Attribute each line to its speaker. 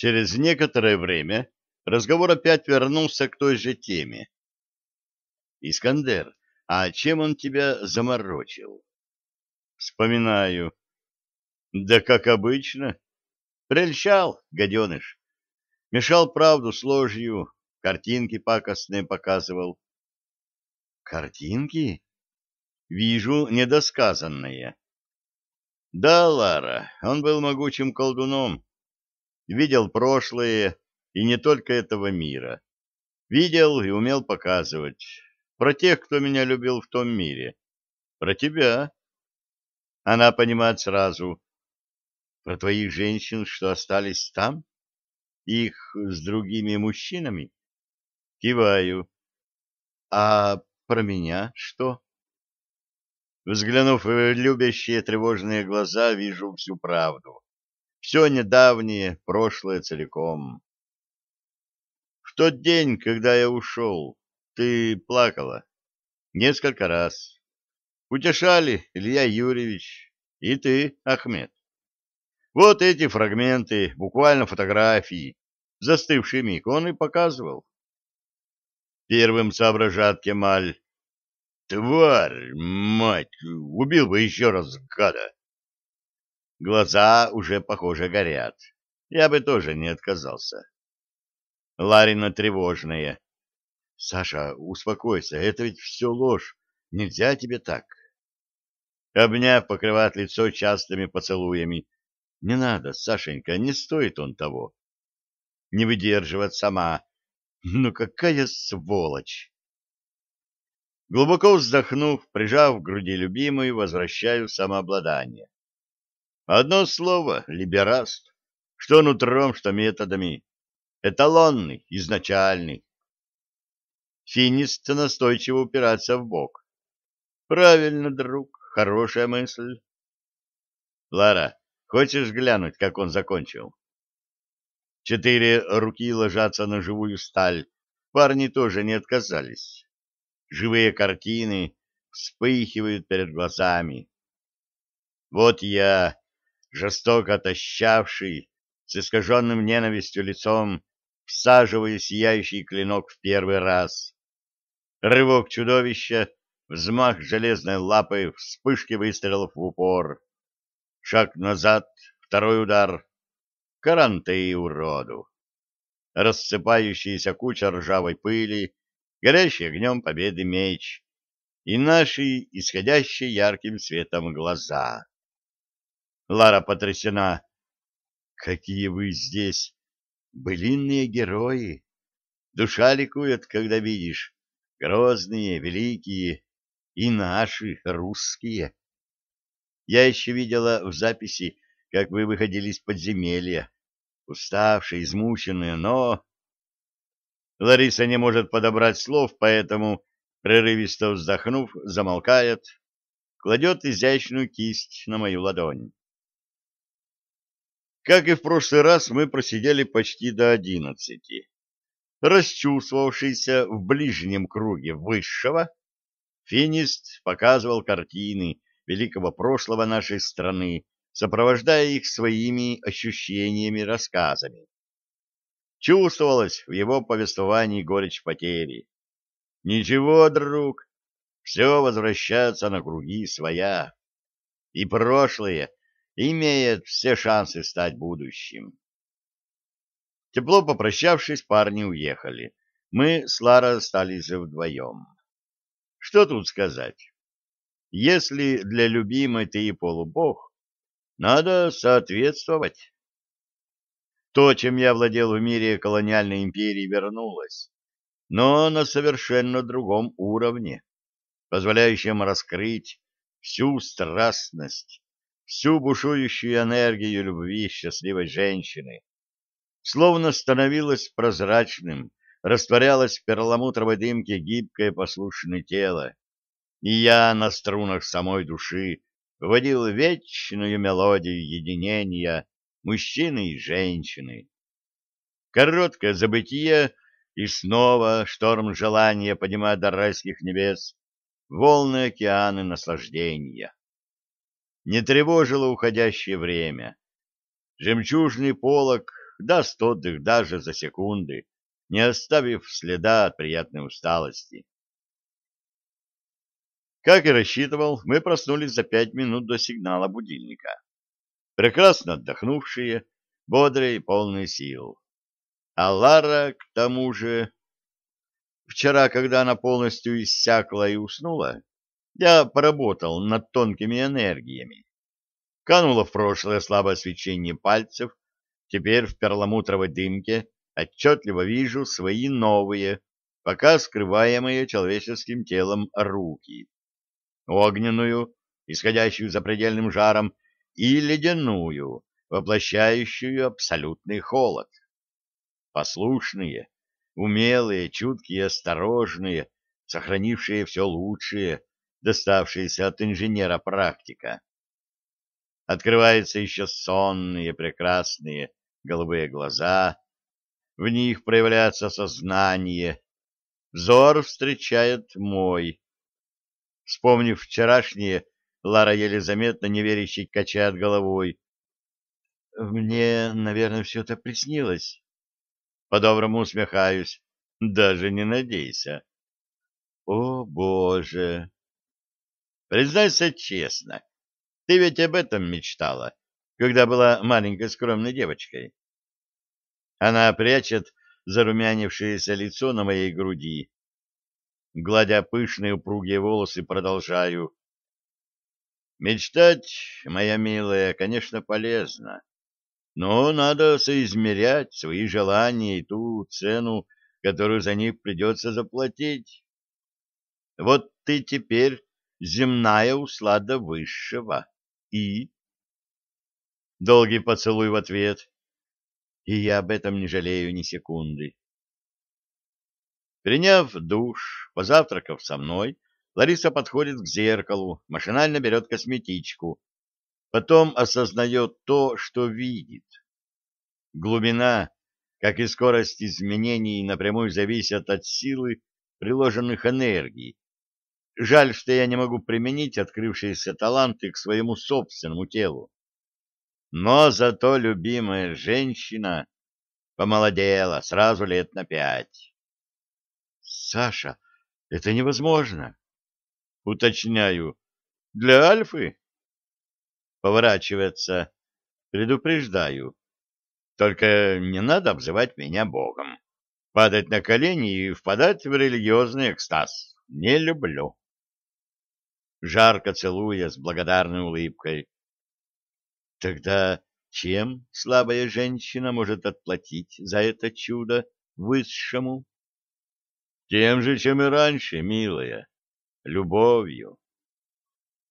Speaker 1: Через некоторое время разговор опять вернулся к той же теме. «Искандер, а чем он тебя заморочил?» «Вспоминаю». «Да как обычно. Прельщал, гаденыш. Мешал правду с ложью, картинки пакостные показывал». «Картинки?» «Вижу недосказанное». «Да, Лара, он был могучим колдуном» видел прошлое и не только этого мира. Видел и умел показывать. Про тех, кто меня любил в том мире. Про тебя. Она понимает сразу. Про твоих женщин, что остались там? Их с другими мужчинами? Киваю. А про меня что? Взглянув в любящие тревожные глаза, вижу всю правду все недавнее, прошлое целиком. В тот день, когда я ушел, ты плакала. Несколько раз. Утешали Илья Юрьевич и ты, Ахмед. Вот эти фрагменты, буквально фотографии, застывший миг, он и показывал. Первым соображат Кемаль. Тварь, мать, убил бы еще раз гада. Глаза уже, похоже, горят. Я бы тоже не отказался. Ларина тревожная. Саша, успокойся, это ведь все ложь. Нельзя тебе так. Обняв, покрывает лицо частыми поцелуями. Не надо, Сашенька, не стоит он того. Не выдерживать сама. Ну какая сволочь! Глубоко вздохнув, прижав к груди любимую, возвращаю самообладание. Одно слово — либераст. Что нутром, что методами. Эталонный, изначальный. Финист настойчиво упираться в бок. Правильно, друг, хорошая мысль. Лара, хочешь глянуть, как он закончил? Четыре руки ложатся на живую сталь. Парни тоже не отказались. Живые картины вспыхивают перед глазами. Вот я жестоко отощавший, с искаженным ненавистью лицом, всаживая сияющий клинок в первый раз. Рывок чудовища, взмах железной лапы, вспышки выстрелов в упор. Шаг назад, второй удар. Каранты уроду. Рассыпающаяся куча ржавой пыли, горящий огнем победы меч и наши, исходящие ярким светом глаза. Лара потрясена. Какие вы здесь былинные герои! Душа ликует, когда видишь. Грозные, великие и наши, русские. Я еще видела в записи, как вы выходили из подземелья. Уставшие, измученные, но... Лариса не может подобрать слов, поэтому, прерывисто вздохнув, замолкает, кладет изящную кисть на мою ладонь. Как и в прошлый раз, мы просидели почти до одиннадцати. Расчувствовавшийся в ближнем круге высшего, финист показывал картины великого прошлого нашей страны, сопровождая их своими ощущениями, рассказами. Чувствовалось в его повествовании горечь потери. Ничего, друг, все возвращается на круги своя. И прошлое имеет все шансы стать будущим. Тепло попрощавшись, парни уехали. Мы с Лара остались вдвоем. Что тут сказать? Если для любимой ты и полубог, надо соответствовать. То, чем я владел в мире колониальной империи, вернулось, но на совершенно другом уровне, позволяющем раскрыть всю страстность всю бушующую энергию любви счастливой женщины, словно становилось прозрачным, растворялось в перламутровой дымке гибкое послушное тело, и я на струнах самой души вводил вечную мелодию единения мужчины и женщины. Короткое забытие, и снова шторм желания поднимает до райских небес волны океаны наслаждения не тревожило уходящее время. Жемчужный полог даст отдых даже за секунды, не оставив следа от приятной усталости. Как и рассчитывал, мы проснулись за пять минут до сигнала будильника. Прекрасно отдохнувшие, бодрые и полные сил. А Лара, к тому же... Вчера, когда она полностью иссякла и уснула, я поработал над тонкими энергиями. Кануло в прошлое слабое свечение пальцев, теперь в перламутровой дымке отчетливо вижу свои новые, пока скрываемые человеческим телом руки. Огненную, исходящую запредельным жаром, и ледяную, воплощающую абсолютный холод. Послушные, умелые, чуткие, осторожные, сохранившие все лучшее, доставшееся от инженера-практика. Открываются еще сонные, прекрасные голубые глаза, в них проявляется сознание, взор встречает мой. Вспомнив вчерашнее, Лара еле заметно неверящий качает головой. Мне, наверное, все это приснилось. По-доброму усмехаюсь. Даже не надейся. О, Боже! Признайся честно, ты ведь об этом мечтала, когда была маленькой скромной девочкой. Она прячет зарумянившееся лицо на моей груди. Гладя пышные упругие волосы, продолжаю. Мечтать, моя милая, конечно, полезно, но надо соизмерять свои желания и ту цену, которую за них придется заплатить. Вот ты теперь земная услада высшего. И? Долгий поцелуй в ответ и я об этом не жалею ни секунды. Приняв душ, позавтракав со мной, Лариса подходит к зеркалу, машинально берет косметичку, потом осознает то, что видит. Глубина, как и скорость изменений, напрямую зависят от силы приложенных энергий. Жаль, что я не могу применить открывшиеся таланты к своему собственному телу. Но зато любимая женщина помолодела сразу лет на пять. — Саша, это невозможно. — Уточняю. — Для Альфы? Поворачивается. Предупреждаю. Только не надо обзывать меня Богом. Падать на колени и впадать в религиозный экстаз. Не люблю. Жарко целуя с благодарной улыбкой. Тогда чем слабая женщина может отплатить за это чудо высшему? Тем же, чем и раньше, милая, любовью.